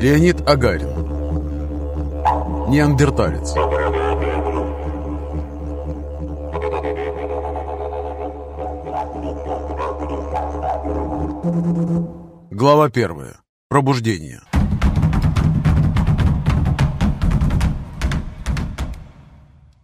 Леонид Агарин. Неандерталец. Глава первая. Пробуждение.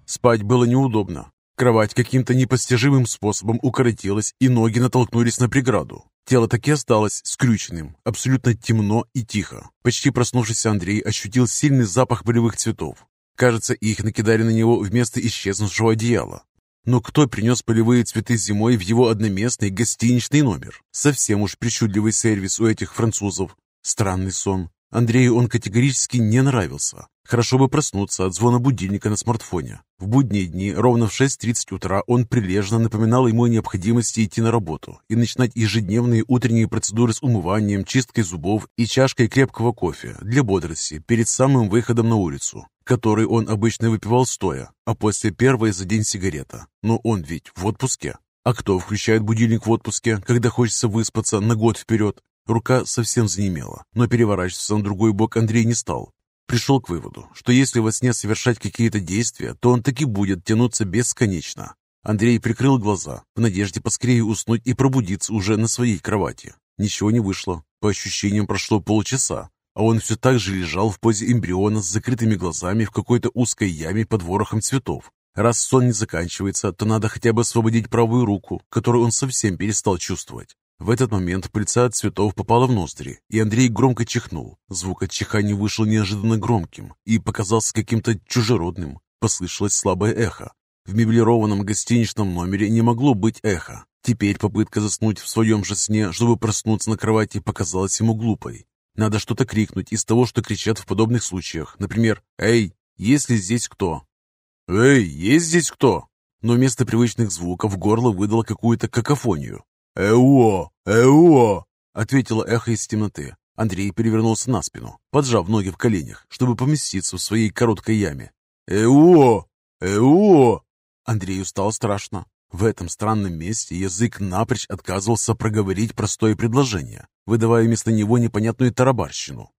Спать было неудобно. Кровать каким-то непостижимым способом укоротилась, и ноги натолкнулись на преграду. Тело таки осталось скрюченным, абсолютно темно и тихо. Почти проснувшийся Андрей ощутил сильный запах полевых цветов. Кажется, их накидали на него вместо исчезнувшего одеяла. Но кто принес полевые цветы зимой в его одноместный гостиничный номер? Совсем уж причудливый сервис у этих французов. Странный сон. Андрею он категорически не нравился. Хорошо бы проснуться от звона будильника на смартфоне. В будние дни ровно в 6.30 утра он прилежно напоминал ему о необходимости идти на работу и начинать ежедневные утренние процедуры с умыванием, чисткой зубов и чашкой крепкого кофе для бодрости перед самым выходом на улицу, который он обычно выпивал стоя, а после первой за день сигарета. Но он ведь в отпуске. А кто включает будильник в отпуске, когда хочется выспаться на год вперед? Рука совсем занемела, но переворачиваться на другой бок Андрей не стал. Пришел к выводу, что если во сне совершать какие-то действия, то он таки будет тянуться бесконечно. Андрей прикрыл глаза, в надежде поскорее уснуть и пробудиться уже на своей кровати. Ничего не вышло. По ощущениям прошло полчаса, а он все так же лежал в позе эмбриона с закрытыми глазами в какой-то узкой яме под ворохом цветов. Раз сон не заканчивается, то надо хотя бы освободить правую руку, которую он совсем перестал чувствовать. В этот момент пыльца от цветов попала в ноздри, и Андрей громко чихнул. Звук от чихания вышел неожиданно громким и показался каким-то чужеродным. Послышалось слабое эхо. В меблированном гостиничном номере не могло быть эха. Теперь попытка заснуть в своем же сне, чтобы проснуться на кровати, показалась ему глупой. Надо что-то крикнуть из того, что кричат в подобных случаях. Например, «Эй, есть ли здесь кто?» «Эй, есть здесь кто?» Но вместо привычных звуков горло выдало какую-то какофонию. «Эуо! Эуо!» — ответило эхо из темноты. Андрей перевернулся на спину, поджав ноги в коленях, чтобы поместиться в своей короткой яме. «Эуо! Эуо!» Андрею стало страшно. В этом странном месте язык напрочь отказывался проговорить простое предложение, выдавая вместо него непонятную тарабарщину.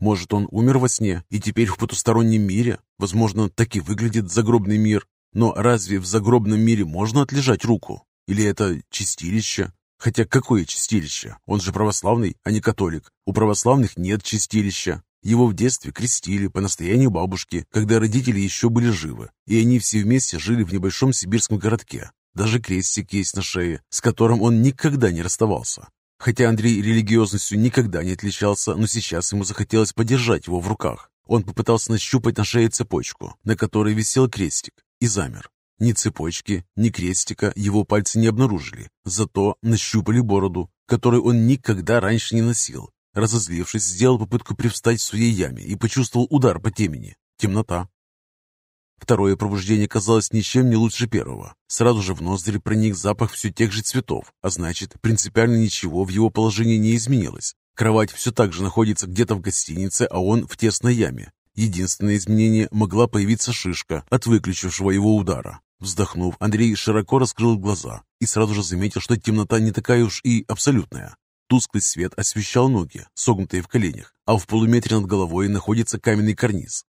Может, он умер во сне и теперь в потустороннем мире? Возможно, так и выглядит загробный мир. Но разве в загробном мире можно отлежать руку? Или это чистилище? Хотя какое чистилище? Он же православный, а не католик. У православных нет чистилища. Его в детстве крестили по настоянию бабушки, когда родители еще были живы, и они все вместе жили в небольшом сибирском городке. Даже крестик есть на шее, с которым он никогда не расставался. Хотя Андрей религиозностью никогда не отличался, но сейчас ему захотелось подержать его в руках. Он попытался нащупать на шее цепочку, на которой висел крестик, и замер. Ни цепочки, ни крестика его пальцы не обнаружили, зато нащупали бороду, которую он никогда раньше не носил. Разозлившись, сделал попытку привстать в своей яме и почувствовал удар по темени. Темнота. Второе пробуждение казалось ничем не лучше первого. Сразу же в ноздри проник запах все тех же цветов, а значит, принципиально ничего в его положении не изменилось. Кровать все так же находится где-то в гостинице, а он в тесной яме. Единственное изменение могла появиться шишка от выключившего его удара. Вздохнув, Андрей широко раскрыл глаза и сразу же заметил, что темнота не такая уж и абсолютная. Тусклый свет освещал ноги, согнутые в коленях, а в полуметре над головой находится каменный карниз.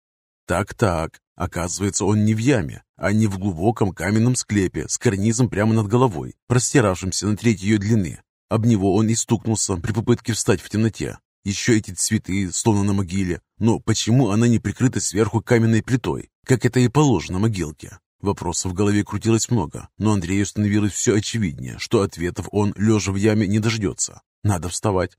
Так-так, оказывается, он не в яме, а не в глубоком каменном склепе с карнизом прямо над головой, простиравшимся на треть ее длины. Об него он и стукнулся при попытке встать в темноте. Еще эти цветы, словно на могиле. Но почему она не прикрыта сверху каменной плитой, как это и положено могилке? Вопросов в голове крутилось много, но Андрею становилось все очевиднее, что ответов он, лежа в яме, не дождется. Надо вставать.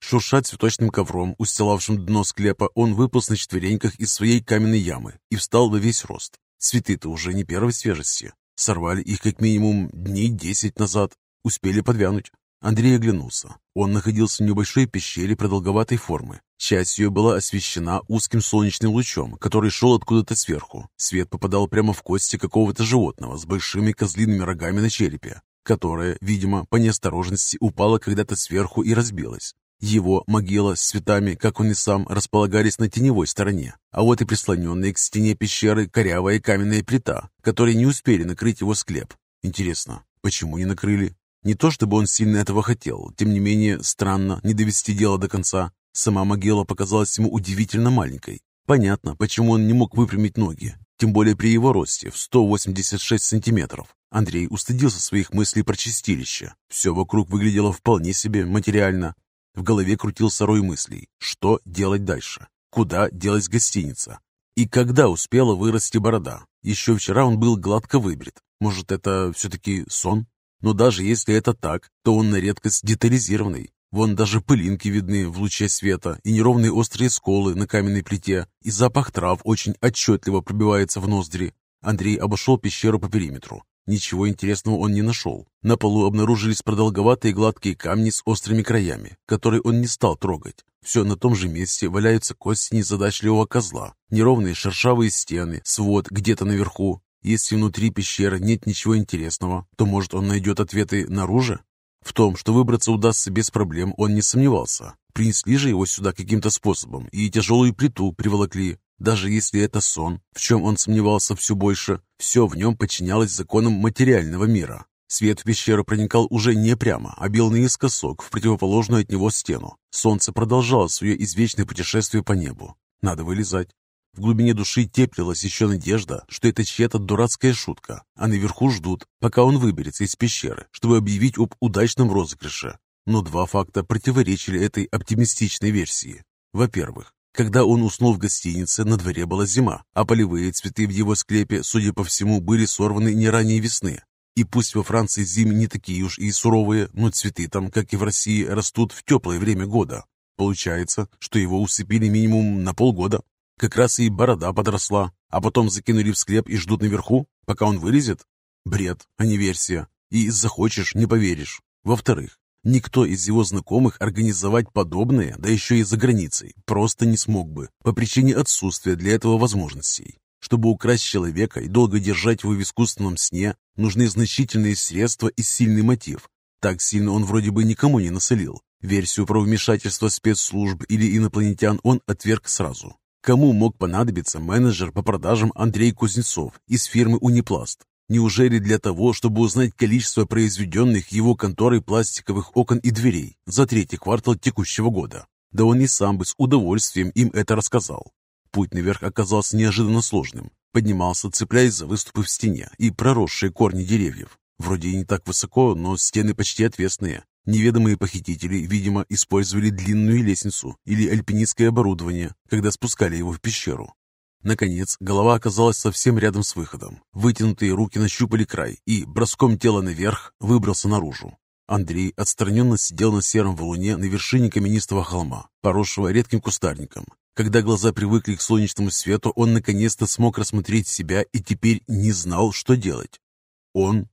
Шурша цветочным ковром, устилавшим дно склепа, он выполз на четвереньках из своей каменной ямы и встал во весь рост. Цветы-то уже не первой свежести. Сорвали их как минимум дней десять назад. Успели подвянуть. Андрей оглянулся. Он находился в небольшой пещере продолговатой формы. Часть ее была освещена узким солнечным лучом, который шел откуда-то сверху. Свет попадал прямо в кости какого-то животного с большими козлиными рогами на черепе, которое, видимо, по неосторожности упало когда-то сверху и разбилось. Его могила с цветами, как он и сам, располагались на теневой стороне, а вот и прислоненная к стене пещеры корявая каменная плита, которые не успели накрыть его склеп. Интересно, почему не накрыли? Не то чтобы он сильно этого хотел, тем не менее, странно не довести дело до конца. Сама могила показалась ему удивительно маленькой. Понятно, почему он не мог выпрямить ноги, тем более при его росте в 186 сантиметров. Андрей устыдился своих мыслей про чистилище. Все вокруг выглядело вполне себе материально. В голове крутился рой мыслей. Что делать дальше? Куда делась гостиница? И когда успела вырасти борода? Еще вчера он был гладко выбрит. Может, это все-таки сон? Но даже если это так, то он на редкость детализированный. Вон даже пылинки видны в луче света, и неровные острые сколы на каменной плите, и запах трав очень отчетливо пробивается в ноздри. Андрей обошел пещеру по периметру. Ничего интересного он не нашел. На полу обнаружились продолговатые гладкие камни с острыми краями, которые он не стал трогать. Все на том же месте валяются кости незадачливого козла, неровные шершавые стены, свод где-то наверху. Если внутри пещеры нет ничего интересного, то, может, он найдет ответы наружу? В том, что выбраться удастся без проблем, он не сомневался. Принесли же его сюда каким-то способом и тяжелую плиту приволокли. Даже если это сон, в чем он сомневался все больше, все в нем подчинялось законам материального мира. Свет в пещеру проникал уже не прямо, а бил наискосок в противоположную от него стену. Солнце продолжало свое извечное путешествие по небу. Надо вылезать. В глубине души теплилась еще надежда, что это чья-то дурацкая шутка, а наверху ждут, пока он выберется из пещеры, чтобы объявить об удачном розыгрыше. Но два факта противоречили этой оптимистичной версии. Во-первых, когда он уснул в гостинице, на дворе была зима, а полевые цветы в его склепе, судя по всему, были сорваны не ранее весны. И пусть во Франции зимы не такие уж и суровые, но цветы там, как и в России, растут в теплое время года. Получается, что его усыпили минимум на полгода. Как раз и борода подросла, а потом закинули в склеп и ждут наверху, пока он вылезет? Бред, а не версия. И захочешь, не поверишь. Во-вторых, никто из его знакомых организовать подобное, да еще и за границей, просто не смог бы, по причине отсутствия для этого возможностей. Чтобы украсть человека и долго держать его в искусственном сне, нужны значительные средства и сильный мотив. Так сильно он вроде бы никому не насолил. Версию про вмешательство спецслужб или инопланетян он отверг сразу. Кому мог понадобиться менеджер по продажам Андрей Кузнецов из фирмы «Унипласт»? Неужели для того, чтобы узнать количество произведенных его конторой пластиковых окон и дверей за третий квартал текущего года? Да он и сам бы с удовольствием им это рассказал. Путь наверх оказался неожиданно сложным. Поднимался, цепляясь за выступы в стене и проросшие корни деревьев. Вроде и не так высоко, но стены почти отвесные. Неведомые похитители, видимо, использовали длинную лестницу или альпинистское оборудование, когда спускали его в пещеру. Наконец, голова оказалась совсем рядом с выходом. Вытянутые руки нащупали край и, броском тела наверх, выбрался наружу. Андрей отстраненно сидел на сером валуне на вершине каменистого холма, поросшего редким кустарником. Когда глаза привыкли к солнечному свету, он наконец-то смог рассмотреть себя и теперь не знал, что делать. Он?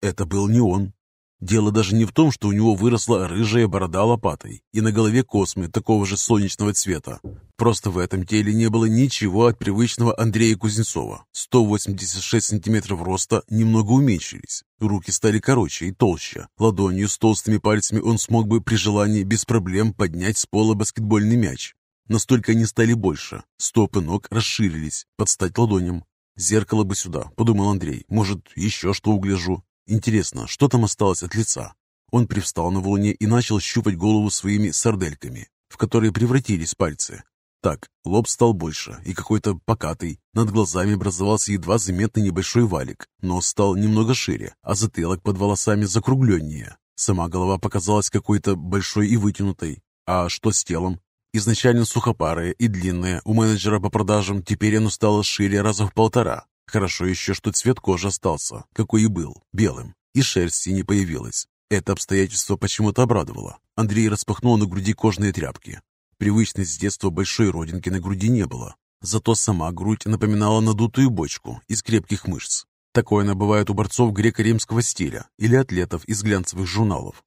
Это был не он. Дело даже не в том, что у него выросла рыжая борода лопатой и на голове космы такого же солнечного цвета. Просто в этом теле не было ничего от привычного Андрея Кузнецова. 186 сантиметров роста немного уменьшились. Руки стали короче и толще. Ладонью с толстыми пальцами он смог бы при желании без проблем поднять с пола баскетбольный мяч. Настолько они стали больше. Стопы ног расширились, под стать ладоням. «Зеркало бы сюда», — подумал Андрей. «Может, еще что угляжу». Интересно, что там осталось от лица? Он привстал на валуне и начал щупать голову своими сардельками, в которые превратились пальцы. Так, лоб стал больше и какой-то покатый. Над глазами образовался едва заметный небольшой валик. Нос стал немного шире, а затылок под волосами закругленнее. Сама голова показалась какой-то большой и вытянутой. А что с телом? Изначально сухопарое и длинное у менеджера по продажам, теперь оно стало шире раза в полтора. Хорошо еще, что цвет кожи остался, какой и был, белым, и шерсти не появилось. Это обстоятельство почему-то обрадовало. Андрей распахнул на груди кожные тряпки. Привычной с детства большой родинки на груди не было. Зато сама грудь напоминала надутую бочку из крепких мышц. Такое она бывает у борцов греко-римского стиля или атлетов из глянцевых журналов.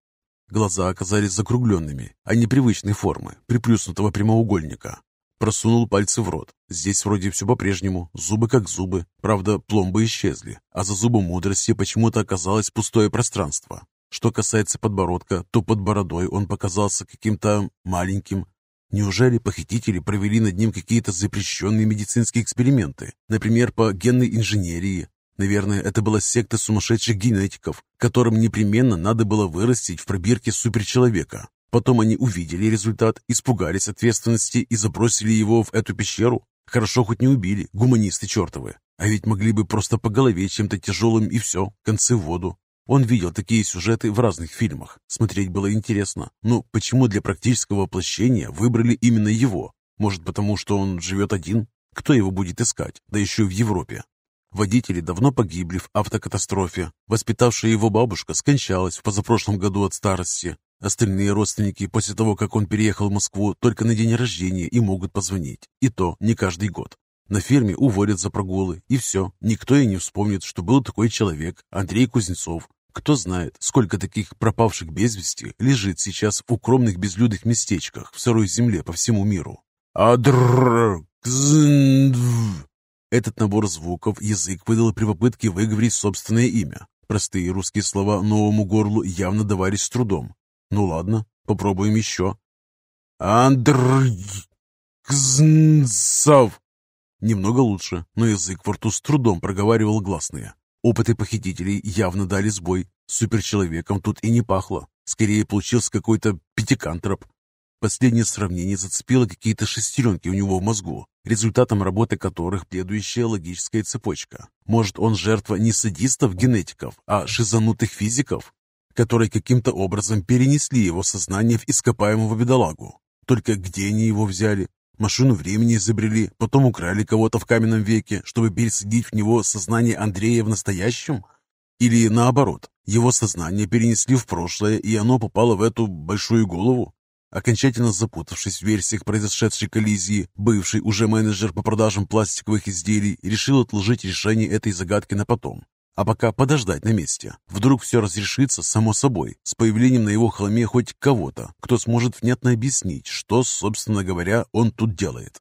Глаза оказались закругленными, а не привычной формы, приплюснутого прямоугольника. Просунул пальцы в рот. Здесь вроде все по-прежнему, зубы как зубы. Правда, пломбы исчезли, а за зубом мудрости почему-то оказалось пустое пространство. Что касается подбородка, то под бородой он показался каким-то маленьким. Неужели похитители провели над ним какие-то запрещенные медицинские эксперименты, например, по генной инженерии? Наверное, это была секта сумасшедших генетиков, которым непременно надо было вырастить в пробирке суперчеловека. Потом они увидели результат, испугались ответственности и забросили его в эту пещеру. Хорошо хоть не убили, гуманисты чертовы. А ведь могли бы просто по голове чем-то тяжелым и все, концы в воду. Он видел такие сюжеты в разных фильмах. Смотреть было интересно. Но почему для практического воплощения выбрали именно его? Может, потому что он живет один? Кто его будет искать? Да еще в Европе. Водители давно погибли в автокатастрофе. Воспитавшая его бабушка скончалась в позапрошлом году от старости. Остальные родственники после того, как он переехал в Москву, только на день рождения и могут позвонить. И то не каждый год. На ферме уводят за прогулы, и все. Никто и не вспомнит, что был такой человек, Андрей Кузнецов. Кто знает, сколько таких пропавших без вести лежит сейчас в укромных безлюдных местечках в сырой земле по всему миру. Этот набор звуков язык выдал при попытке выговорить собственное имя. Простые русские слова новому горлу явно давались с трудом. Ну ладно, попробуем еще. Андркзнцов. Немного лучше, но язык во рту с трудом проговаривал гласные. Опыты похитителей явно дали сбой. Суперчеловеком тут и не пахло. Скорее получился какой-то пятикантроп. Последнее сравнение зацепило какие-то шестеренки у него в мозгу, результатом работы которых следующая логическая цепочка. Может, он жертва не садистов-генетиков, а шизанутых физиков, которые каким-то образом перенесли его сознание в ископаемого бедолагу. Только где они его взяли? Машину времени изобрели, потом украли кого-то в каменном веке, чтобы пересадить в него сознание Андрея в настоящем? Или наоборот, его сознание перенесли в прошлое, и оно попало в эту большую голову? Окончательно запутавшись в версиях произошедшей коллизии, бывший уже менеджер по продажам пластиковых изделий решил отложить решение этой загадки на потом. А пока подождать на месте. Вдруг все разрешится само собой, с появлением на его холме хоть кого-то, кто сможет внятно объяснить, что, собственно говоря, он тут делает.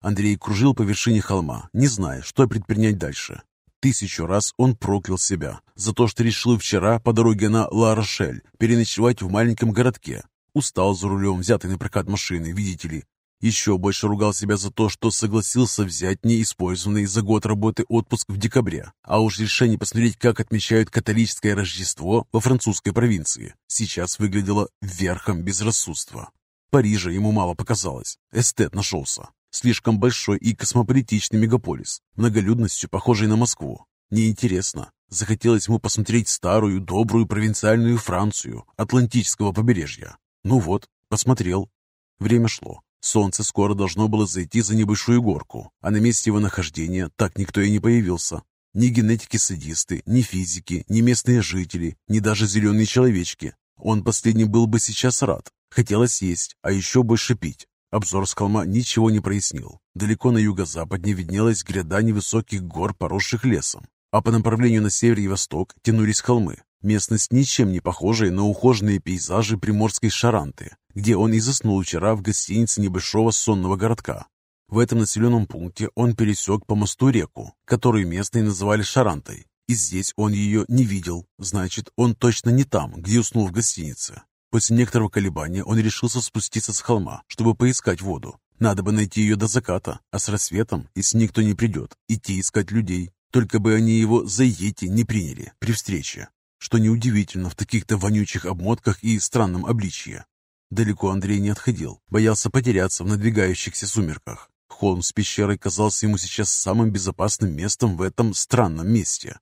Андрей кружил по вершине холма, не зная, что предпринять дальше. Тысячу раз он проклял себя за то, что решил вчера по дороге на Ла-Рошель переночевать в маленьком городке, Устал за рулем, взятый на прокат машины, видите ли. Еще больше ругал себя за то, что согласился взять неиспользованный за год работы отпуск в декабре. А уж решение посмотреть, как отмечают католическое Рождество во французской провинции, сейчас выглядело верхом безрассудства. Парижа ему мало показалось. Эстет нашелся. Слишком большой и космополитичный мегаполис, многолюдностью похожий на Москву. Неинтересно. Захотелось ему посмотреть старую, добрую провинциальную Францию Атлантического побережья. Ну вот, посмотрел. Время шло. Солнце скоро должно было зайти за небольшую горку, а на месте его нахождения так никто и не появился. Ни генетики-садисты, ни физики, ни местные жители, ни даже зеленые человечки. Он последний был бы сейчас рад. Хотелось есть, а еще больше пить. Обзор с холма ничего не прояснил. Далеко на юго-западне виднелась гряда невысоких гор, поросших лесом, а по направлению на север и восток тянулись холмы, Местность ничем не похожая на ухоженные пейзажи приморской Шаранты, где он и заснул вчера в гостинице небольшого сонного городка. В этом населенном пункте он пересек по мосту реку, которую местные называли Шарантой, и здесь он ее не видел, значит, он точно не там, где уснул в гостинице. После некоторого колебания он решился спуститься с холма, чтобы поискать воду. Надо бы найти ее до заката, а с рассветом, если никто не придет, идти искать людей. Только бы они его за Йети не приняли при встрече что неудивительно в таких-то вонючих обмотках и странном обличье. Далеко Андрей не отходил, боялся потеряться в надвигающихся сумерках. Холм с пещерой казался ему сейчас самым безопасным местом в этом странном месте.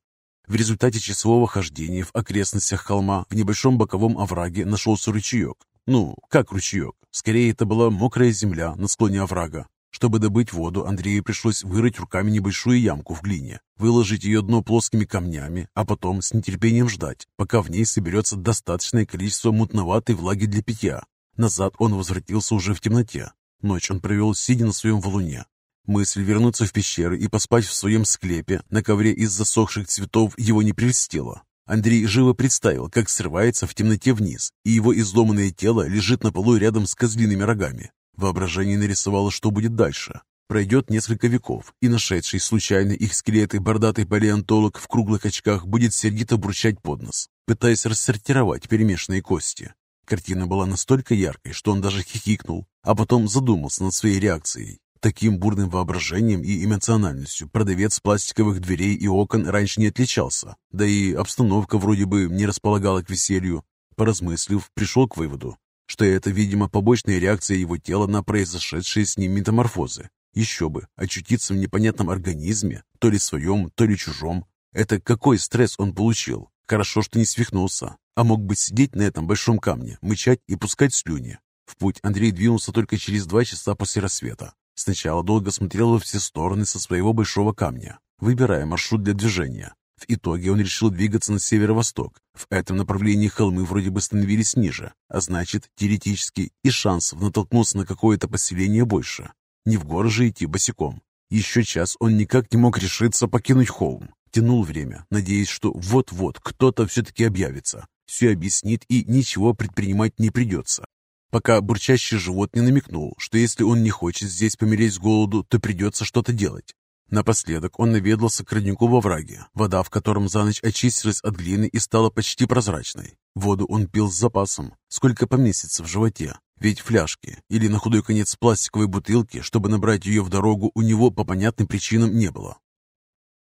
В результате часового хождения в окрестностях холма в небольшом боковом овраге нашелся ручеек. Ну, как ручеек? Скорее, это была мокрая земля на склоне оврага, чтобы добыть воду, Андрею пришлось вырыть руками небольшую ямку в глине, выложить ее дно плоскими камнями, а потом с нетерпением ждать, пока в ней соберется достаточное количество мутноватой влаги для питья. Назад он возвратился уже в темноте. Ночь он провел, сидя на своем валуне. Мысль вернуться в пещеры и поспать в своем склепе на ковре из засохших цветов его не прельстила. Андрей живо представил, как срывается в темноте вниз, и его изломанное тело лежит на полу рядом с козлиными рогами. Воображение нарисовало, что будет дальше. Пройдет несколько веков, и нашедший случайно их скелеты бордатый палеонтолог в круглых очках будет сердито бурчать под нос, пытаясь рассортировать перемешанные кости. Картина была настолько яркой, что он даже хихикнул, а потом задумался над своей реакцией. Таким бурным воображением и эмоциональностью продавец пластиковых дверей и окон раньше не отличался, да и обстановка вроде бы не располагала к веселью. Поразмыслив, пришел к выводу, что это, видимо, побочная реакция его тела на произошедшие с ним метаморфозы. Еще бы, очутиться в непонятном организме, то ли своем, то ли чужом. Это какой стресс он получил? Хорошо, что не свихнулся, а мог бы сидеть на этом большом камне, мычать и пускать слюни. В путь Андрей двинулся только через два часа после рассвета. Сначала долго смотрел во все стороны со своего большого камня, выбирая маршрут для движения. В итоге он решил двигаться на северо-восток. В этом направлении холмы вроде бы становились ниже, а значит, теоретически и шансов натолкнуться на какое-то поселение больше. Не в горы же идти босиком. Еще час он никак не мог решиться покинуть холм. Тянул время, надеясь, что вот-вот кто-то все-таки объявится, все объяснит и ничего предпринимать не придется. Пока бурчащий живот не намекнул, что если он не хочет здесь помереть с голоду, то придется что-то делать. Напоследок он наведался к роднику во враге, вода в котором за ночь очистилась от глины и стала почти прозрачной. Воду он пил с запасом, сколько поместится в животе, ведь фляжки или на худой конец пластиковой бутылки, чтобы набрать ее в дорогу, у него по понятным причинам не было.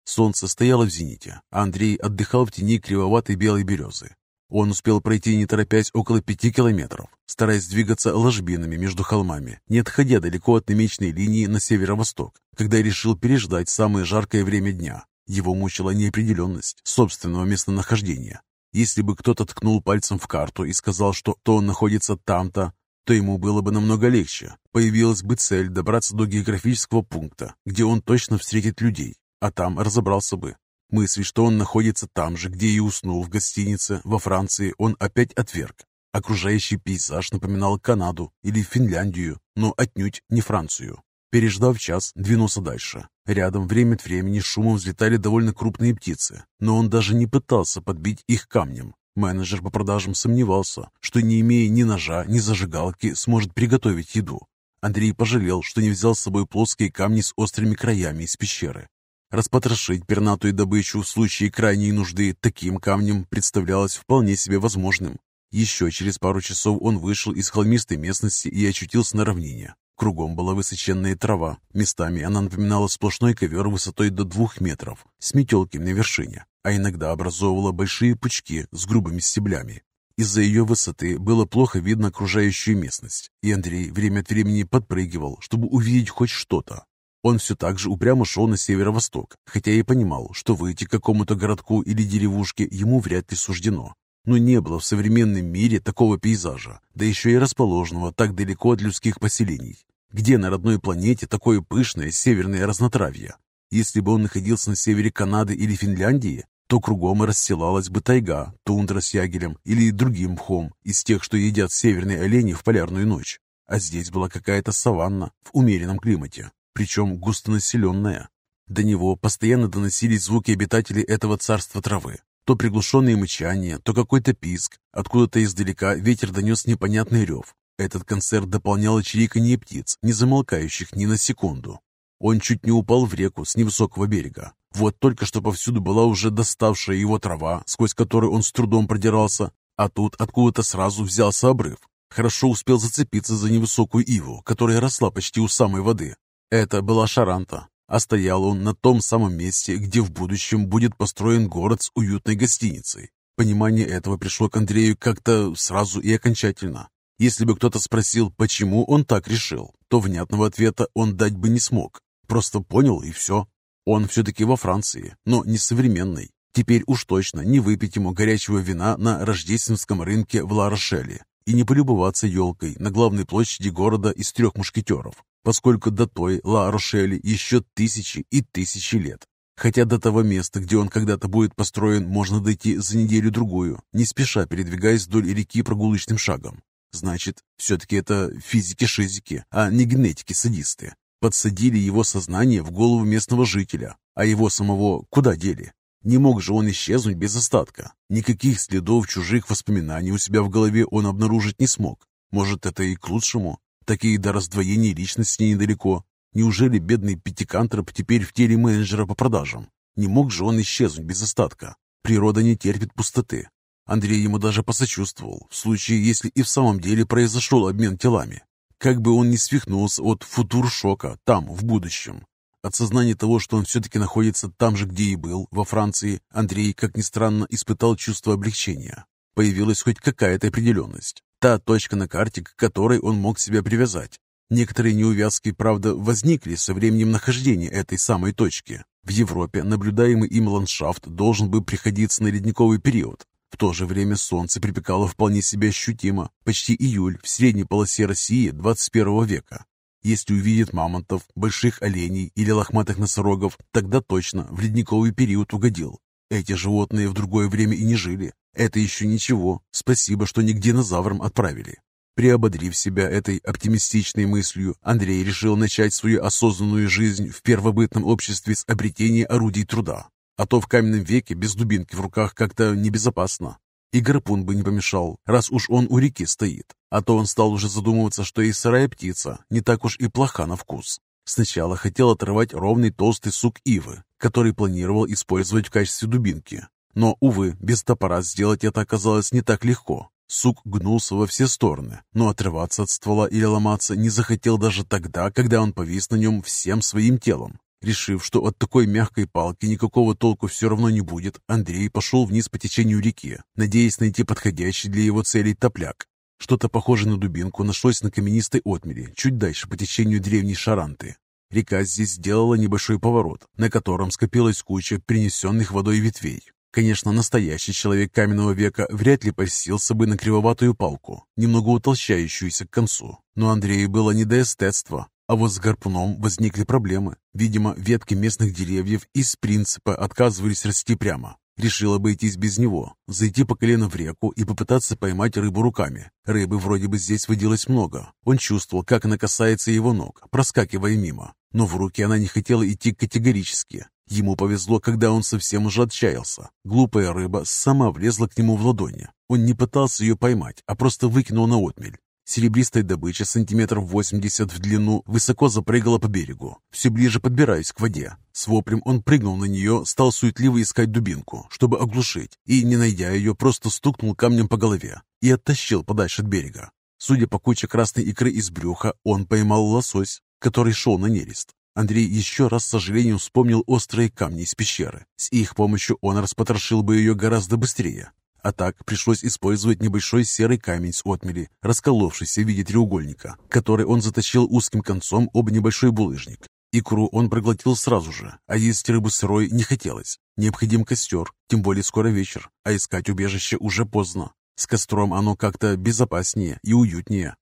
Солнце стояло в зените, а Андрей отдыхал в тени кривоватой белой березы. Он успел пройти, не торопясь, около пяти километров, стараясь двигаться ложбинами между холмами, не отходя далеко от намеченной линии на северо-восток, когда решил переждать самое жаркое время дня. Его мучила неопределенность собственного местонахождения. Если бы кто-то ткнул пальцем в карту и сказал, что то он находится там-то, то ему было бы намного легче. Появилась бы цель добраться до географического пункта, где он точно встретит людей, а там разобрался бы, Мысль, что он находится там же, где и уснул в гостинице во Франции, он опять отверг. Окружающий пейзаж напоминал Канаду или Финляндию, но отнюдь не Францию. Переждав час, двинулся дальше. Рядом время от времени шумом взлетали довольно крупные птицы, но он даже не пытался подбить их камнем. Менеджер по продажам сомневался, что не имея ни ножа, ни зажигалки, сможет приготовить еду. Андрей пожалел, что не взял с собой плоские камни с острыми краями из пещеры. Распотрошить пернатую добычу в случае крайней нужды таким камнем представлялось вполне себе возможным. Еще через пару часов он вышел из холмистой местности и очутился на равнине. Кругом была высоченная трава. Местами она напоминала сплошной ковер высотой до двух метров с метелки на вершине, а иногда образовывала большие пучки с грубыми стеблями. Из-за ее высоты было плохо видно окружающую местность, и Андрей время от времени подпрыгивал, чтобы увидеть хоть что-то. Он все так же упрямо шел на северо-восток, хотя и понимал, что выйти к какому-то городку или деревушке ему вряд ли суждено. Но не было в современном мире такого пейзажа, да еще и расположенного так далеко от людских поселений. Где на родной планете такое пышное северное разнотравье? Если бы он находился на севере Канады или Финляндии, то кругом расстилалась бы тайга, тундра с ягелем или другим мхом из тех, что едят северные олени в полярную ночь. А здесь была какая-то саванна в умеренном климате, причем густонаселенная. До него постоянно доносились звуки обитателей этого царства травы. То приглушенные мычания, то какой-то писк. Откуда-то издалека ветер донес непонятный рев. Этот концерт дополнял чириканье птиц, не замолкающих ни на секунду. Он чуть не упал в реку с невысокого берега. Вот только что повсюду была уже доставшая его трава, сквозь которую он с трудом продирался, а тут откуда-то сразу взялся обрыв. Хорошо успел зацепиться за невысокую иву, которая росла почти у самой воды. Это была Шаранта, а стоял он на том самом месте, где в будущем будет построен город с уютной гостиницей. Понимание этого пришло к Андрею как-то сразу и окончательно. Если бы кто-то спросил, почему он так решил, то внятного ответа он дать бы не смог. Просто понял и все. Он все-таки во Франции, но не современный. Теперь уж точно не выпить ему горячего вина на рождественском рынке в Ла-Рошеле и не полюбоваться елкой на главной площади города из трех мушкетеров, поскольку до той Ла-Рошели еще тысячи и тысячи лет. Хотя до того места, где он когда-то будет построен, можно дойти за неделю-другую, не спеша передвигаясь вдоль реки прогулочным шагом. Значит, все-таки это физики-шизики, а не генетики-садисты. Подсадили его сознание в голову местного жителя, а его самого куда дели? Не мог же он исчезнуть без остатка. Никаких следов чужих воспоминаний у себя в голове он обнаружить не смог. Может, это и к лучшему? Такие до раздвоения личности недалеко. Неужели бедный пятикантроп теперь в теле менеджера по продажам? Не мог же он исчезнуть без остатка? Природа не терпит пустоты. Андрей ему даже посочувствовал, в случае, если и в самом деле произошел обмен телами. Как бы он ни свихнулся от футуршока там, в будущем. От сознания того, что он все-таки находится там же, где и был, во Франции, Андрей, как ни странно, испытал чувство облегчения. Появилась хоть какая-то определенность. Та точка на карте, к которой он мог себя привязать. Некоторые неувязки, правда, возникли со временем нахождения этой самой точки. В Европе наблюдаемый им ландшафт должен был приходиться на ледниковый период. В то же время солнце припекало вполне себе ощутимо, почти июль в средней полосе России 21 века. Если увидит мамонтов, больших оленей или лохматых носорогов, тогда точно в ледниковый период угодил. Эти животные в другое время и не жили. Это еще ничего. Спасибо, что не к динозаврам отправили. Приободрив себя этой оптимистичной мыслью, Андрей решил начать свою осознанную жизнь в первобытном обществе с обретения орудий труда. А то в каменном веке без дубинки в руках как-то небезопасно. И гарпун бы не помешал, раз уж он у реки стоит. А то он стал уже задумываться, что и сырая птица не так уж и плоха на вкус. Сначала хотел оторвать ровный толстый сук ивы, который планировал использовать в качестве дубинки. Но, увы, без топора сделать это оказалось не так легко. Сук гнулся во все стороны, но отрываться от ствола или ломаться не захотел даже тогда, когда он повис на нем всем своим телом. Решив, что от такой мягкой палки никакого толку все равно не будет, Андрей пошел вниз по течению реки, надеясь найти подходящий для его целей топляк. Что-то похожее на дубинку нашлось на каменистой отмели, чуть дальше по течению древней Шаранты. Река здесь сделала небольшой поворот, на котором скопилась куча принесенных водой ветвей. Конечно, настоящий человек каменного века вряд ли посился бы на кривоватую палку, немного утолщающуюся к концу. Но Андрею было не до эстетства, а вот с гарпуном возникли проблемы. Видимо, ветки местных деревьев из принципа отказывались расти прямо. Решил обойтись без него, зайти по колено в реку и попытаться поймать рыбу руками. Рыбы вроде бы здесь водилось много. Он чувствовал, как она касается его ног, проскакивая мимо. Но в руки она не хотела идти категорически. Ему повезло, когда он совсем уже отчаялся. Глупая рыба сама влезла к нему в ладони. Он не пытался ее поймать, а просто выкинул на отмель. Серебристая добыча сантиметров 80 в длину высоко запрыгала по берегу, все ближе подбираясь к воде. С воплем он прыгнул на нее, стал суетливо искать дубинку, чтобы оглушить, и, не найдя ее, просто стукнул камнем по голове и оттащил подальше от берега. Судя по куче красной икры из брюха, он поймал лосось, который шел на нерест. Андрей еще раз с сожалением вспомнил острые камни из пещеры. С их помощью он распотрошил бы ее гораздо быстрее. А так пришлось использовать небольшой серый камень с отмели, расколовшийся в виде треугольника, который он заточил узким концом об небольшой булыжник. Икру он проглотил сразу же, а есть рыбу сырой не хотелось. Необходим костер, тем более скоро вечер, а искать убежище уже поздно. С костром оно как-то безопаснее и уютнее.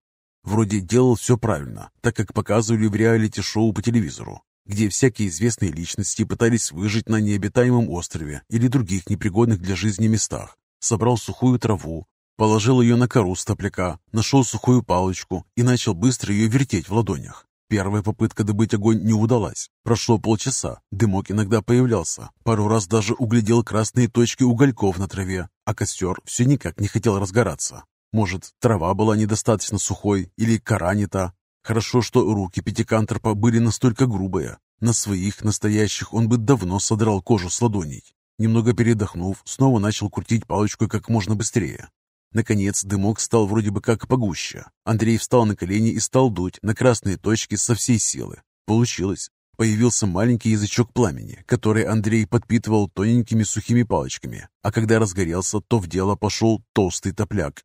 Вроде делал все правильно, так как показывали в реалити-шоу по телевизору, где всякие известные личности пытались выжить на необитаемом острове или других непригодных для жизни местах. Собрал сухую траву, положил ее на кору стопляка, нашел сухую палочку и начал быстро ее вертеть в ладонях. Первая попытка добыть огонь не удалась. Прошло полчаса, дымок иногда появлялся. Пару раз даже углядел красные точки угольков на траве, а костер все никак не хотел разгораться. Может, трава была недостаточно сухой или кора не та. Хорошо, что руки пятикантропа были настолько грубые. На своих настоящих он бы давно содрал кожу с ладоней. Немного передохнув, снова начал крутить палочкой как можно быстрее. Наконец, дымок стал вроде бы как погуще. Андрей встал на колени и стал дуть на красные точки со всей силы. Получилось. Появился маленький язычок пламени, который Андрей подпитывал тоненькими сухими палочками, а когда разгорелся, то в дело пошел толстый топляк.